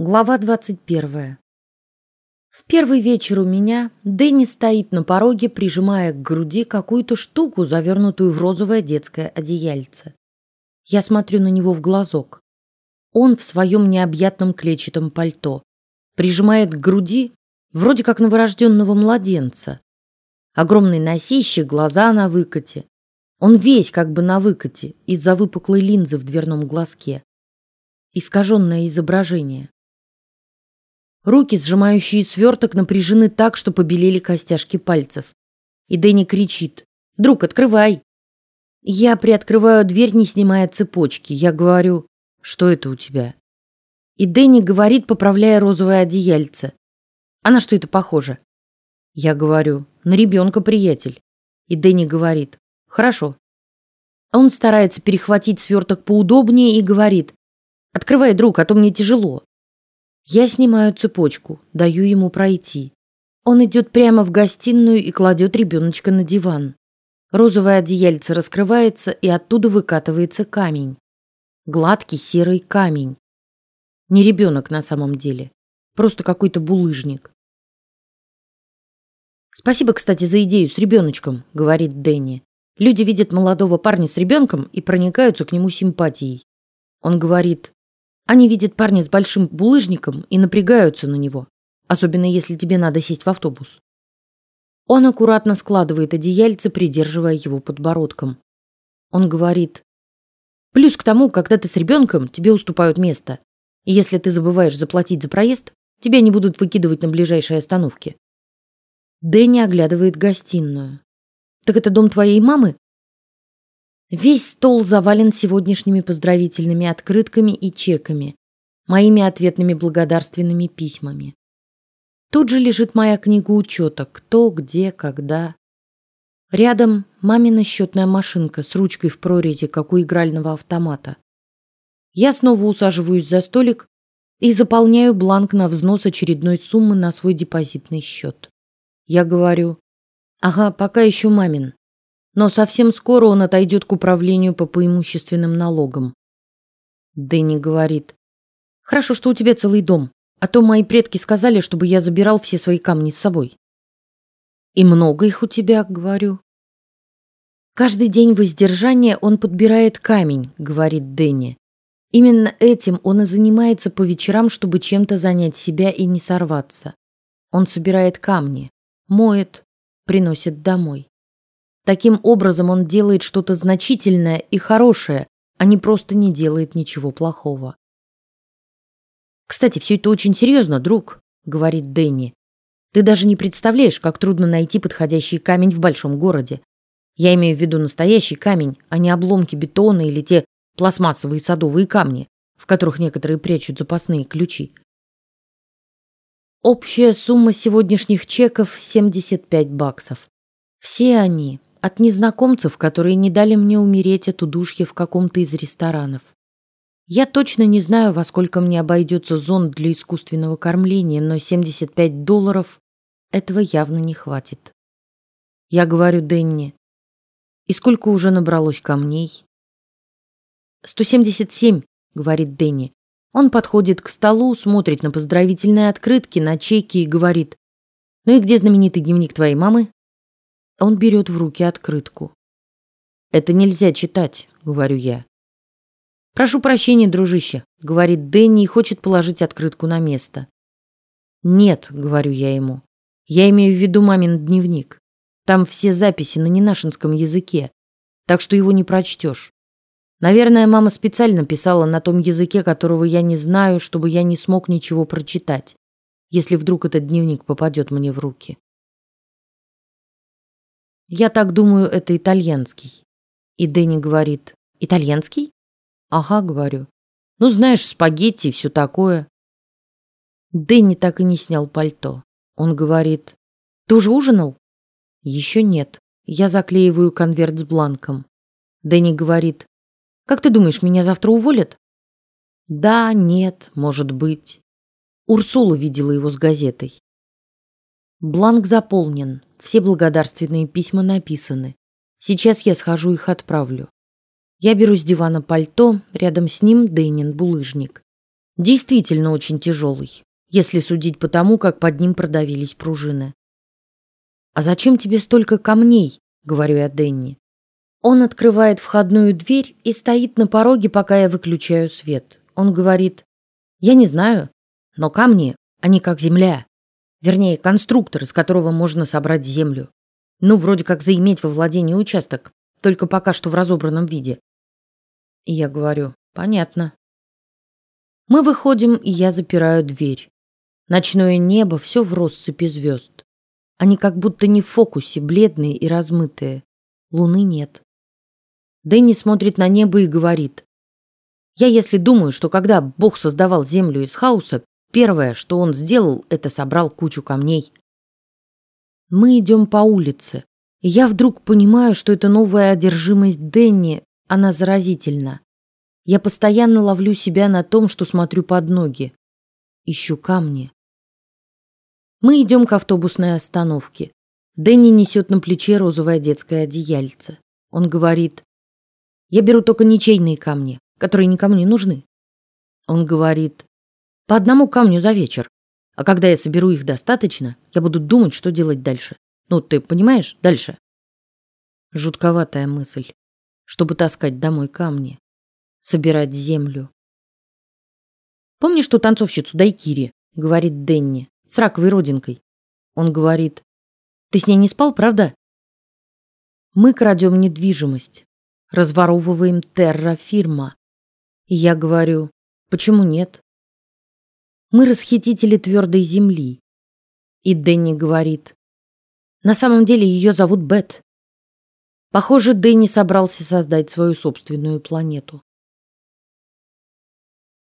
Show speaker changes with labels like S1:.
S1: Глава двадцать первая. В первый вечер у меня Дэнни стоит на пороге, прижимая к груди какую-то штуку, завернутую в розовое детское одеяльце. Я смотрю на него в глазок. Он в своем необъятном клетчатом пальто прижимает к груди, вроде как новорожденного младенца. Огромный носище, глаза на выкате. Он весь как бы на выкате из-за выпуклой линзы в дверном глазке. Искаженное изображение. Руки, сжимающие сверток, напряжены так, что побелели костяшки пальцев. И Дэнни кричит: "Друг, открывай!" Я приоткрываю дверь, не снимая цепочки. Я говорю: "Что это у тебя?" И Дэнни говорит, поправляя розовое одеяльце: "А на что это похоже?" Я говорю: "На ребенка, приятель." И Дэнни говорит: "Хорошо." Он старается перехватить сверток поудобнее и говорит: "Открывай, друг, а то мне тяжело." Я снимаю цепочку, даю ему пройти. Он идет прямо в гостиную и кладет ребеночка на диван. Розовое одеяльце раскрывается, и оттуда выкатывается камень. Гладкий серый камень. Не ребенок на самом деле, просто какой-то булыжник. Спасибо, кстати, за идею с ребеночком, говорит Дэнни. Люди видят молодого парня с ребенком и проникаются к нему симпатией. Он говорит: они видят парня с большим булыжником и напрягаются на него, особенно если тебе надо сесть в автобус. Он аккуратно складывает одеяльце, придерживая его подбородком. Он говорит: плюс к тому, когда ты с ребенком, тебе уступают место, и если ты забываешь заплатить за проезд, тебя не будут выкидывать на ближайшей остановке. Дэнни оглядывает гостиную. Так это дом твоей мамы? Весь стол завален сегодняшними поздравительными открытками и чеками, моими ответными благодарственными письмами. Тут же лежит моя книга учета, кто, где, когда. Рядом мамина счетная машинка с ручкой в прорези, как у игрального автомата. Я снова усаживаюсь за столик и заполняю бланк на взнос очередной суммы на свой депозитный счет. Я говорю, ага, пока еще мамин но совсем скоро он отойдет к управлению по преимущественным налогам. Дэнни говорит: "Хорошо, что у тебя целый дом, а то мои предки сказали, чтобы я забирал все свои камни с собой". И много их у тебя, говорю. Каждый день воздержания он подбирает камень, говорит Дэнни. Именно этим он и занимается по вечерам, чтобы чем-то занять себя и не сорваться. Он собирает камни, моет, приносит домой. Таким образом он делает что-то значительное и хорошее, а не просто не делает ничего плохого. Кстати, все это очень серьезно, друг, говорит Дэнни. Ты даже не представляешь, как трудно найти подходящий камень в большом городе. Я имею в виду настоящий камень, а не обломки бетона или те пластмассовые садовые камни, в которых некоторые прячут запасные ключи. Общая сумма сегодняшних чеков 75 баксов. Все они от незнакомцев, которые не дали мне умереть от удушья в каком-то из ресторанов. Я точно не знаю, во сколько мне обойдется зонд для искусственного кормления, но 75 долларов этого явно не хватит. Я говорю Денни. И сколько уже набралось камней? 177, говорит Денни. Он подходит к столу, смотрит на поздравительные открытки, на чеки и говорит: "Ну и где знаменитый дневник твоей мамы?" Он берет в руки открытку. Это нельзя читать, говорю я. Прошу прощения, дружище, говорит Дэнни и хочет положить открытку на место. Нет, говорю я ему. Я имею в виду мамин дневник. Там все записи на ненашинском языке, так что его не прочтешь. Наверное, мама специально писала на том языке, которого я не знаю, чтобы я не смог ничего прочитать, если вдруг этот дневник попадет мне в руки. Я так думаю, это итальянский. И Дэнни говорит: итальянский? Ага, говорю. Ну знаешь, спагетти и все такое. Дэнни так и не снял пальто. Он говорит: ты уже ужинал? Еще нет. Я заклеиваю конверт с бланком. Дэнни говорит: как ты думаешь, меня завтра уволят? Да, нет, может быть. Урсула видела его с газетой. Бланк заполнен. Все благодарственные письма написаны. Сейчас я схожу их отправлю. Я беру с дивана пальто, рядом с ним Дэнин булыжник. Действительно очень тяжелый, если судить по тому, как под ним продавились пружины. А зачем тебе столько камней? говорю я Денни. Он открывает входную дверь и стоит на пороге, пока я выключаю свет. Он говорит: "Я не знаю, но камни, они как земля, вернее, конструктор, из которого можно собрать землю. Ну, вроде как заиметь во владении участок, только пока что в разобранном виде". И я говорю: "Понятно". Мы выходим, и я запираю дверь. Ночное небо все в россыпи звезд. Они как будто не в фокусе, бледные и размытые. Луны нет. Дэнни смотрит на небо и говорит: "Я, если думаю, что когда Бог создавал землю из хаоса, первое, что Он сделал, это собрал кучу камней". Мы идем по улице, и я вдруг понимаю, что это новая одержимость Дэнни, она заразительна. Я постоянно ловлю себя на том, что смотрю под ноги, ищу камни. Мы идем к автобусной остановке. Дэнни несет на плече розовое детское одеяльце. Он говорит: я беру только ничейные камни, которые никому не нужны. Он говорит, по одному камню за вечер. А когда я соберу их достаточно, я буду думать, что делать дальше. Ну, ты понимаешь, дальше. Жутковатая мысль, чтобы таскать домой камни, собирать землю. Помнишь ту танцовщицу Дайкири? говорит Денни, с раковой родинкой. Он говорит, ты с ней не спал, правда? Мы крадем недвижимость разворовываем террафирма. И я говорю, почему нет? Мы расхитители твердой земли. И Дэнни говорит, на самом деле ее зовут Бет. Похоже, Дэнни собрался создать свою собственную планету.